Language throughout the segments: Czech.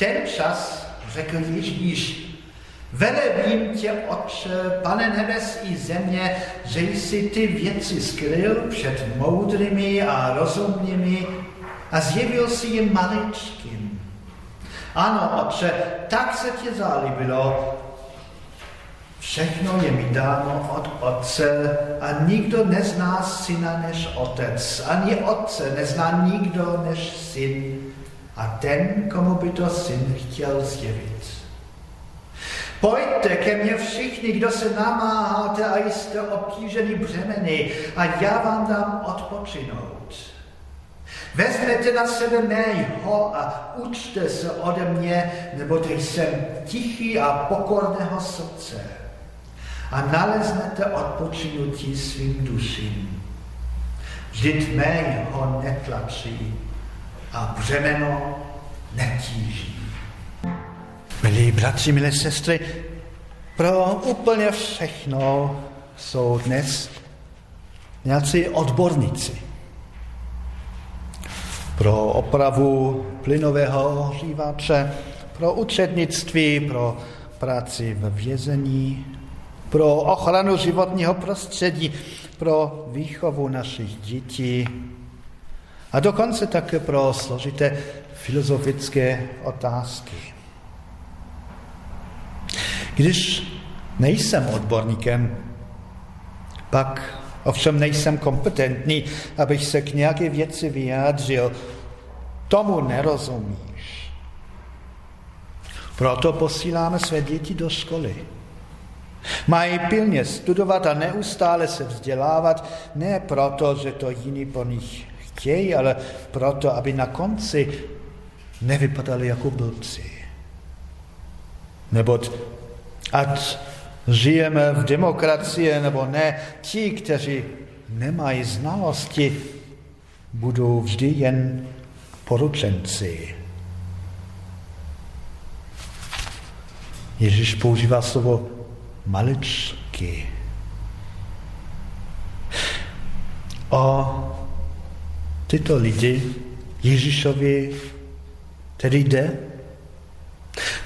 ten čas řekl Ježíš, Velebím tě, Otče, pane nebes i země, že jsi ty věci skryl před moudrými a rozumnými a zjevil si je maličkým. Ano, Otče, tak se tě zalíbilo. Všechno je mi dáno od Otce a nikdo nezná syna než Otec. Ani Otce nezná nikdo než syn a ten, komu by to syn chtěl zjevit. Pojďte ke mně všichni, kdo se namáháte a jste obtížený břemeny a já vám dám odpočinout. Vezměte na sebe mého a učte se ode mě, nebo jsem tichý a pokorného srdce a naleznete odpočinutí svým duším. Vždyť mého netlačí a břemeno netíží. Milí bratři, milé sestry, pro úplně všechno jsou dnes nějací odborníci. Pro opravu plynového ohřívače, pro učednictví, pro práci v vězení, pro ochranu životního prostředí, pro výchovu našich dětí a dokonce také pro složité filozofické otázky. Když nejsem odborníkem, pak ovšem nejsem kompetentní, abych se k nějaké věci vyjádřil. Tomu nerozumíš. Proto posíláme své děti do školy. Mají pilně studovat a neustále se vzdělávat, ne proto, že to jiní po nich chtějí, ale proto, aby na konci nevypadali jako blbci. Neboť Ať žijeme v demokracii nebo ne, ti, kteří nemají znalosti, budou vždy jen poručenci. Ježíš používá slovo maličky. O tyto lidi Ježíšovi tedy jde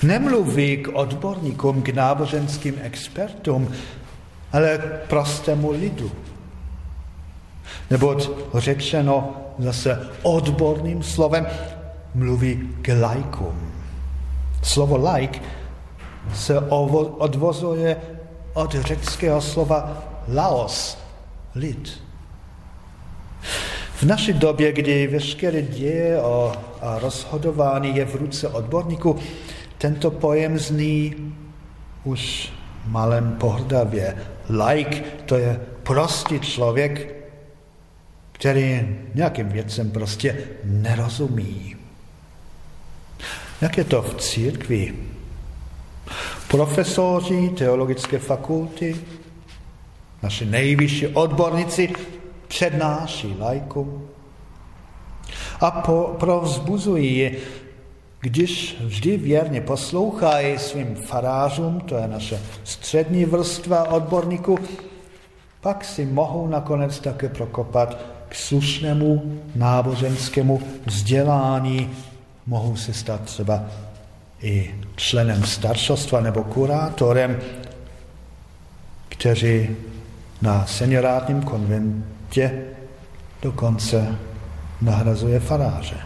Nemluví k odborníkům, k náboženským expertům, ale k prostému lidu. Nebo řečeno zase odborným slovem, mluví k lajkům. Slovo lajk se odvozuje od řeckého slova laos, lid. V naší době, kdy veškeré děje a rozhodování je v ruce odborníků, tento pojem zní už malém pohrdavě. Like to je prostý člověk, který nějakým věcem prostě nerozumí. Jak je to v církvi? Profesoři teologické fakulty, naši nejvyšší odborníci přednáší lajkům a po, provzbuzují je když vždy věrně poslouchají svým farářům, to je naše střední vrstva odborníků, pak si mohou nakonec také prokopat k slušnému náboženskému vzdělání, mohou se stát třeba i členem staršostva nebo kurátorem, kteří na seniorátním konventě dokonce nahrazuje faráře.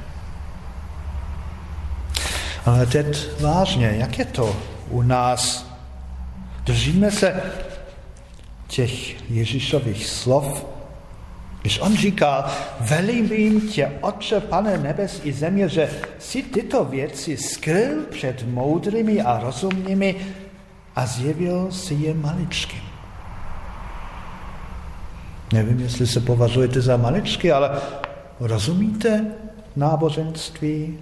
Ale teď vážně, jak je to u nás? Držíme se těch Ježíšových slov, když on říká, velím tě, Otče, Pane nebes i země, že si tyto věci skryl před moudrými a rozumnými a zjevil si je maličkým. Nevím, jestli se považujete za maličky, ale rozumíte náboženství,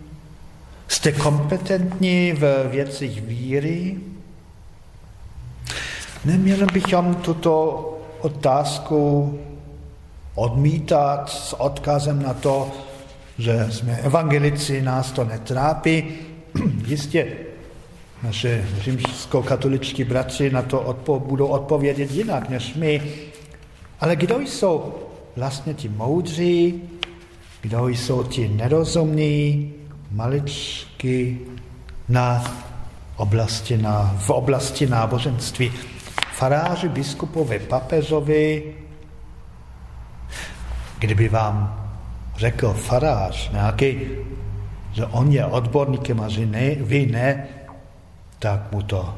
Jste kompetentní v věcích víry? Neměli bychom tuto otázku odmítat s odkazem na to, že jsme evangelici, nás to netrápí. Jistě naše římsko-katoličtí bratři na to odpo- budou odpovědět jinak než my. Ale kdo jsou vlastně ti moudří, kdo jsou ti nerozumní, maličky na oblasti na, v oblasti náboženství. Faráři, biskupové, papežovi, kdyby vám řekl farář nějaký, že on je odborníkem a že ne, vy ne, tak mu to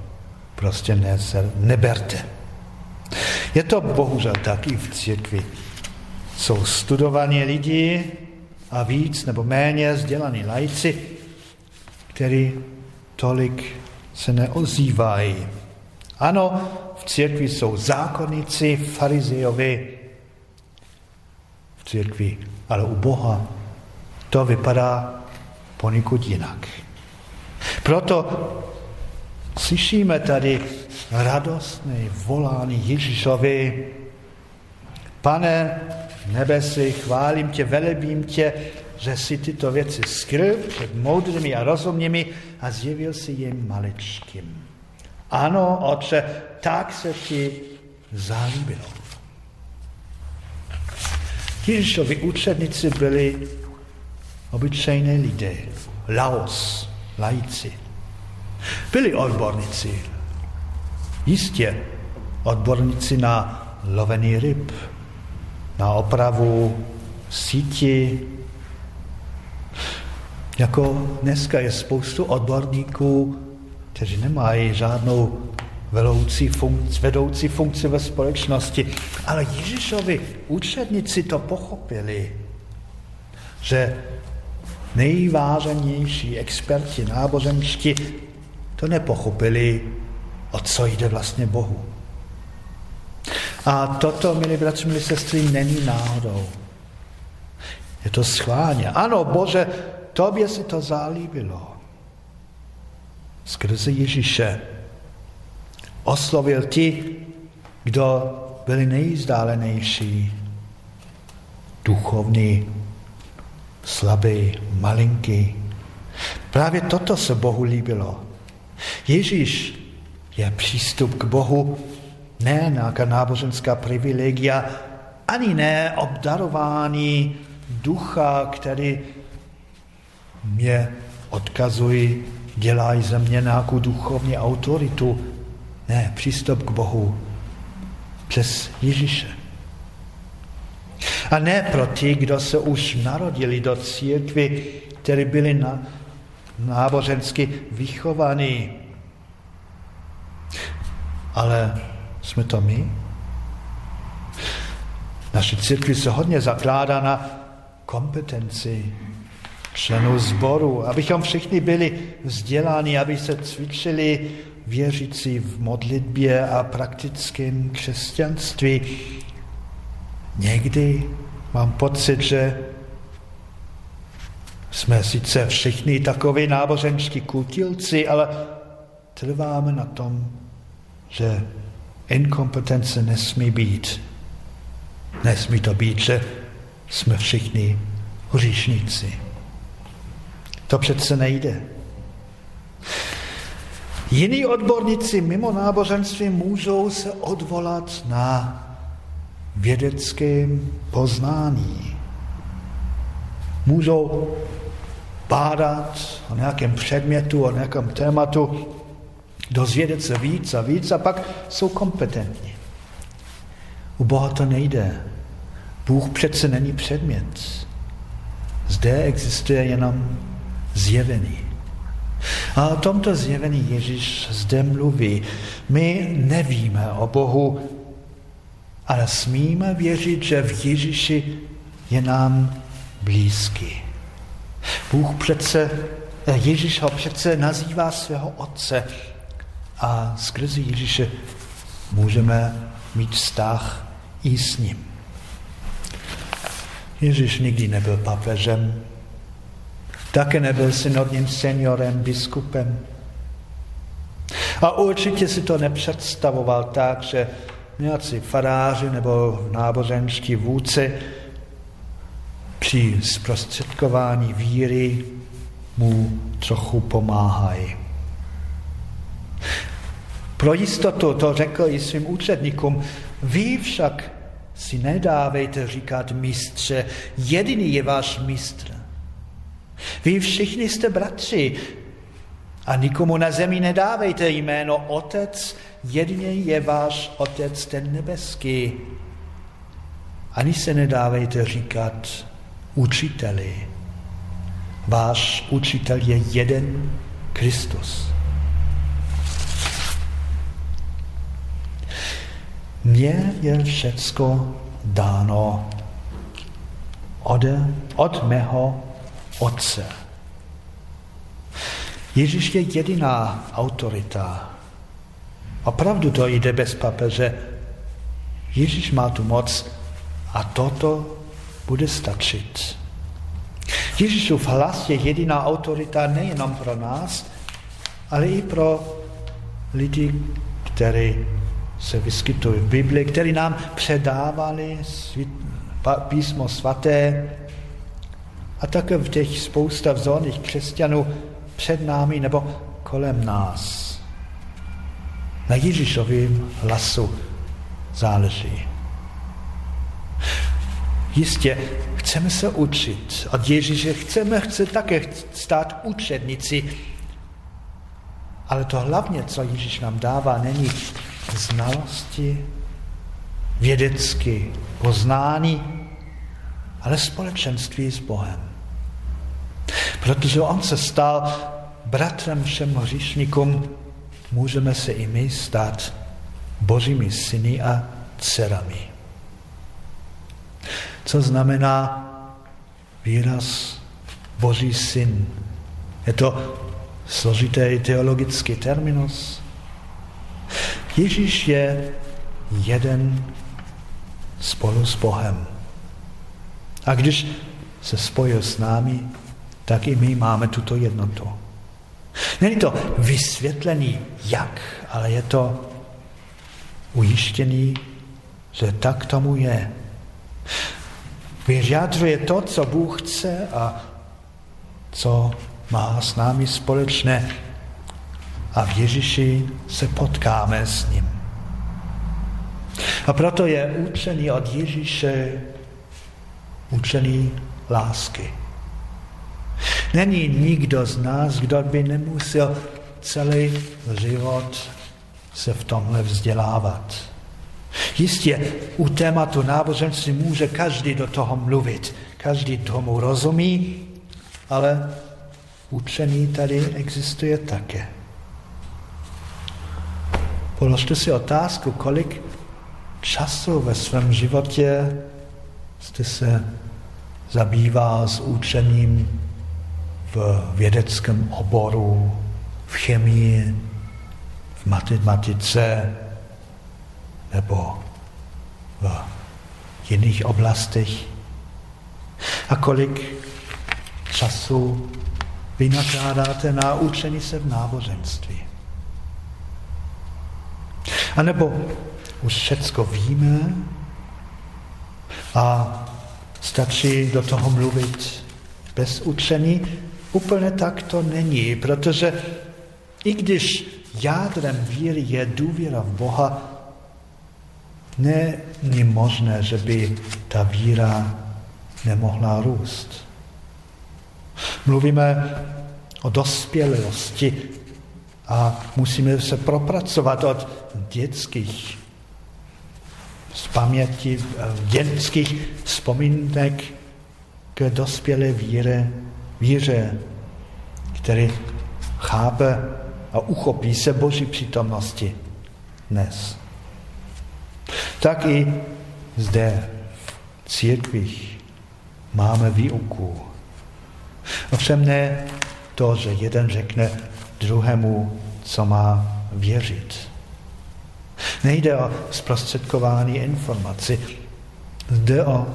prostě ne, neberte. Je to bohužel taky v církvi. Jsou studovaní lidi a víc nebo méně vzdělaní lajci, kteří tolik se neozývají. Ano, v církvi jsou zákonníci, farizejovi, v církvi, ale u Boha to vypadá poněkud jinak. Proto slyšíme tady radostné volání Ježíšovi. Pane nebesi, chválím tě, velebím tě, že si tyto věci skryl před moudrými a rozumnými a zjevil si jim maličkým. Ano, oče, tak se ti zalíbilo. Ježíšovi učedníci byli obyčejné lidé, laos, lajci. Byli odborníci, jistě odborníci na lovený ryb, na opravu síti. Jako dneska je spoustu odborníků, kteří nemají žádnou vedoucí funkci, vedoucí funkci ve společnosti. Ale Ježíšovi učedníci to pochopili, že nejváženější experti náboženští to nepochopili, o co jde vlastně Bohu. A toto, milí bratři, milí sestry, není náhodou. Je to schválně. Ano, Bože, tobě se to zalíbilo. Skrze Ježíše oslovil ti, kdo byli nejzdálenější, duchovní, slabý, malinký. Právě toto se Bohu líbilo. Ježíš je přístup k Bohu ne nějaká náboženská privilegia, ani ne obdarování ducha, který mě odkazují, dělají ze mě nějakou duchovní autoritu. Ne, přístup k Bohu přes Ježíše. A ne pro ty, kdo se už narodili do církvy, kteří byli na, nábožensky vychovaní. Ale jsme to my? Naše církvi se hodně zakládá na kompetenci členů sboru, abychom všichni byli vzděláni, aby se cvičili věřící v modlitbě a praktickém křesťanství. Někdy mám pocit, že jsme sice všichni takoví náboženští kutilci, ale trváme na tom, že Inkompetence nesmí být. Nesmí to být, že jsme všichni hříšníci. To přece nejde. Jiní odborníci mimo náboženství můžou se odvolat na vědecké poznání. Můžou bádat o nějakém předmětu, o nějakém tématu dozvědět se víc a víc a pak jsou kompetentní. U Boha to nejde. Bůh přece není předmět. Zde existuje jenom zjevení. A o tomto zjevení Ježíš zde mluví. My nevíme o Bohu, ale smíme věřit, že v Ježíši je nám blízký. Bůh přece, Ježíš ho přece nazývá svého otce a skrze Ježíše můžeme mít vztah i s ním. Ježíš nikdy nebyl papežem, také nebyl synodním seniorem, biskupem. A určitě si to nepředstavoval tak, že nějací faráři nebo náboženští vůdci při zprostředkování víry mu trochu pomáhají. Pro jistotu to řekl i svým účetníkům. Vy však si nedávejte říkat mistře, jediný je váš mistr. Vy všichni jste bratři A nikomu na zemi nedávejte jméno Otec, jedině je váš Otec ten nebeský. Ani se nedávejte říkat učiteli. Váš učitel je jeden Kristus. Mně je všecko dáno ode, od mého Otce. Ježíš je jediná autorita. Opravdu to jde bez papeže. Ježíš má tu moc a toto bude stačit. Ježíšův hlas je jediná autorita nejenom pro nás, ale i pro lidi, kteří se vyskytují v Bibli, kteří nám předávali písmo svaté a také v těch spousta vzorných křesťanů před námi nebo kolem nás. Na Ježíšovým hlasu záleží. Jistě, chceme se učit od Ježíše, chceme chce také stát učednici, ale to hlavně, co Ježíš nám dává, není znalosti, vědecké poznání, ale společenství s Bohem. Protože on se stal bratrem všem hříšníkům, můžeme se i my stát božími syny a dcerami. Co znamená výraz Boží syn? Je to složitý teologický terminus. Ježíš je jeden spolu s Bohem. A když se spojil s námi, tak i my máme tuto jednotu. Není to vysvětlený jak, ale je to ujištěný, že tak tomu je. Vyjadřuje to, co Bůh chce a co má s námi společné. A v Ježíši se potkáme s ním. A proto je učený od Ježíše učený lásky. Není nikdo z nás, kdo by nemusel celý život se v tomhle vzdělávat. Jistě u tématu náboženství může každý do toho mluvit, každý tomu rozumí, ale učení tady existuje také. Položte si otázku, kolik času ve svém životě jste se zabýval s učením v vědeckém oboru, v chemii, v matematice nebo v jiných oblastech. A kolik času vynakládáte na učení se v náboženství. A nebo už všecko víme a stačí do toho mluvit bez učení, Úplně tak to není, protože i když jádrem víry je důvěra v Boha, není možné, že by ta víra nemohla růst. Mluvíme o dospělosti a musíme se propracovat od dětských z paměti, dětských vzpomínek k dospělé víře víře, který chápe a uchopí se Boží přítomnosti dnes. Tak i zde v církvích máme výuku. Ovšem ne to, že jeden řekne druhému, co má věřit. Nejde o zprostředkování informací, jde o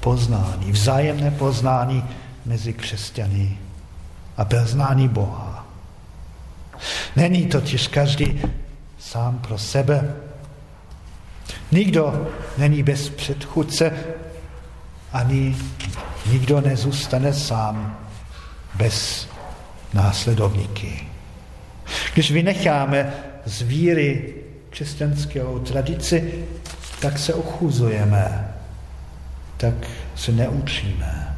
poznání, vzájemné poznání mezi křesťany a poznání Boha. Není totiž každý sám pro sebe. Nikdo není bez předchůdce, ani nikdo nezůstane sám bez následovníky. Když vynecháme z víry křesťanského tradici, tak se ochuzujeme, tak se neučíme.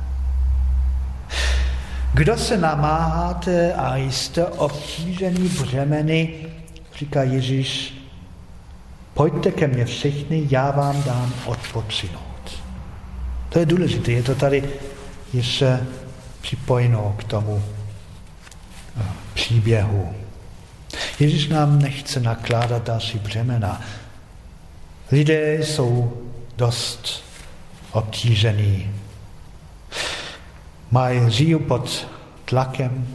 Kdo se namáháte a jste obtížený břemeny, říká Ježíš, pojďte ke mně všichni, já vám dám odpočinout. To je důležité, je to tady ještě připojeno k tomu příběhu. Ježíš nám nechce nakládat další břemena. Lidé jsou dost obtížení. Mají, žijí pod tlakem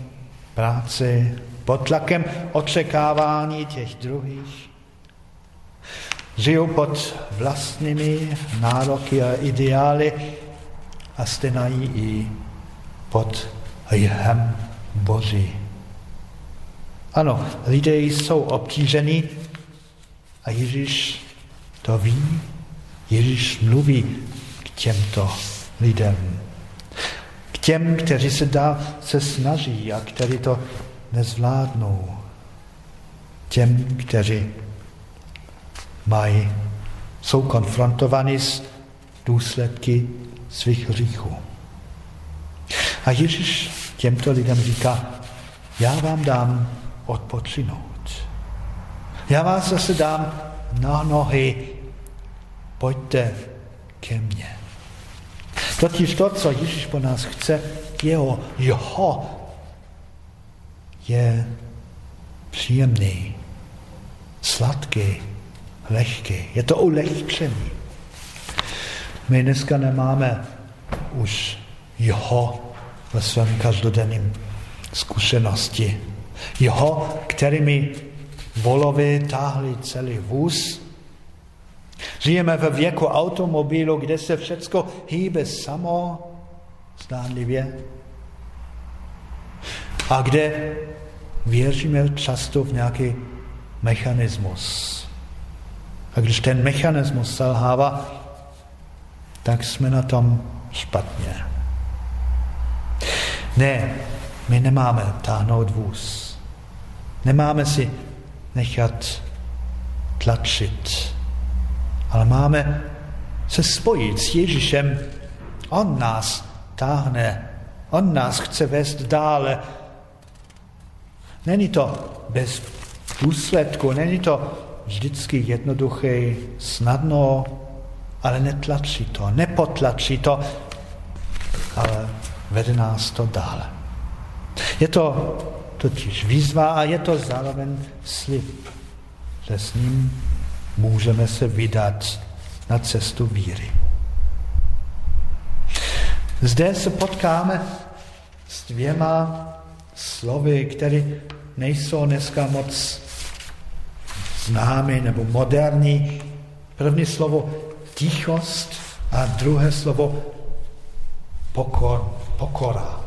práce, pod tlakem očekávání těch druhých. Žijou pod vlastními nároky a ideály a stenají i pod jhem Boží. Ano, lidé jsou obtížení a Ježíš to ví. Ježíš mluví k těmto lidem. K těm, kteří se, dá, se snaží a kteří to nezvládnou. Těm, kteří mají, jsou konfrontováni s důsledky svých hříchů. A Ježíš těmto lidem říká, já vám dám odpočinout. Já vás zase dám na nohy, pojďte ke mně. Totiž to, co Ježíš po nás chce, jeho, jeho je příjemný, sladký, lehký. Je to ulehčený. My dneska nemáme už jeho ve svém každodenním zkušenosti. Jeho, kterými volovi táhli celý vůz. Žijeme ve věku automobilu, kde se všecko hýbe samo, zdánlivě. A kde věříme často v nějaký mechanismus. A když ten mechanismus selhává, tak jsme na tom špatně. Ne, my nemáme táhnout vůz. Nemáme si nechat tlačit, ale máme se spojit s Ježíšem. On nás táhne, on nás chce vést dále. Není to bez důsledku, není to vždycky jednoduché, snadno, ale netlačí to, nepotlačí to, ale vede nás to dále. Je to totiž výzva a je to zároveň slib, že s ním můžeme se vydat na cestu víry. Zde se potkáme s dvěma slovy, které nejsou dneska moc známý nebo moderní. První slovo tichost a druhé slovo pokor, pokora.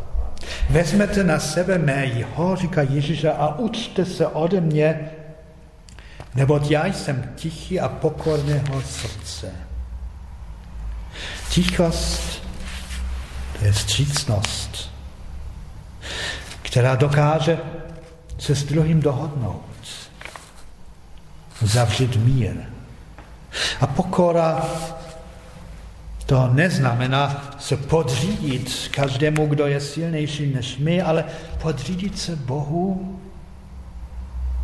Vezmete na sebe mé jeho, říká Ježíš, a učte se ode mě, neboť já jsem tichý a pokorného srdce. Tichost, to je střícnost, která dokáže se s druhým dohodnout zavřít mír. A pokora to neznamená se podřídit každému, kdo je silnější než my, ale podřídit se Bohu.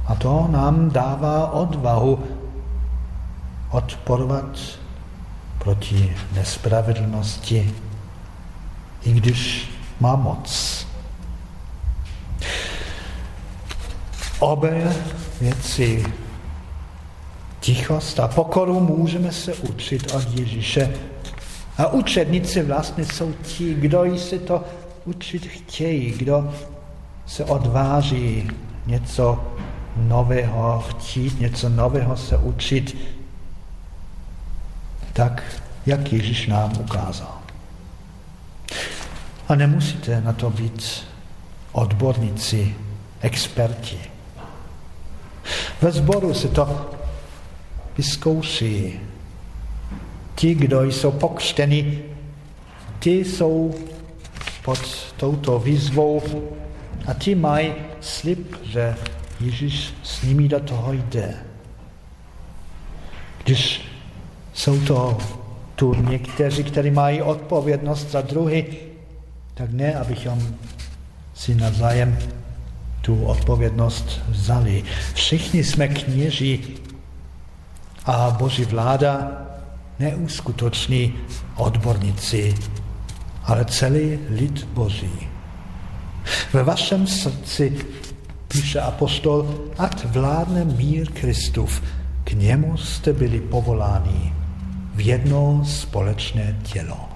A to nám dává odvahu odporovat proti nespravedlnosti, i když má moc. Obě věci tichost a pokoru můžeme se učit od Ježíše. A učedníci vlastně jsou ti, kdo se to učit chtějí, kdo se odváží něco nového chtít, něco nového se učit, tak, jak Ježíš nám ukázal. A nemusíte na to být odborníci, experti. Ve sboru se to vyzkouší. Ti, kdo jsou pokřteni, ti jsou pod touto výzvou a ti mají slib, že Ježíš s nimi do toho jde. Když jsou to tu někteří, kteří mají odpovědnost za druhy, tak ne, abychom si navzájem tu odpovědnost vzali. Všichni jsme kněži a Boží vláda neuskutoční odborníci, ale celý lid Boží. Ve vašem srdci, píše apostol, ať vládne mír Kristův, k němu jste byli povoláni v jedno společné tělo.